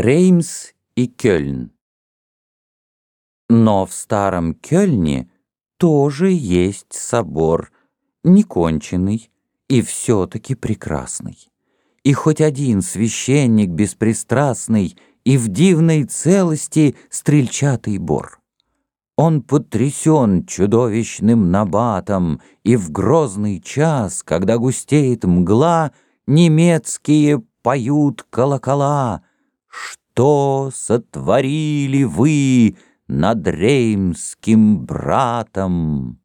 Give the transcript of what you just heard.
Реймс и Кёльн. Но в старом Кёльне тоже есть собор, неконченный и все-таки прекрасный. И хоть один священник беспристрастный и в дивной целости стрельчатый бор. Он потрясен чудовищным набатом, и в грозный час, когда густеет мгла, немецкие поют колокола. Что сотворили вы над реймским братом?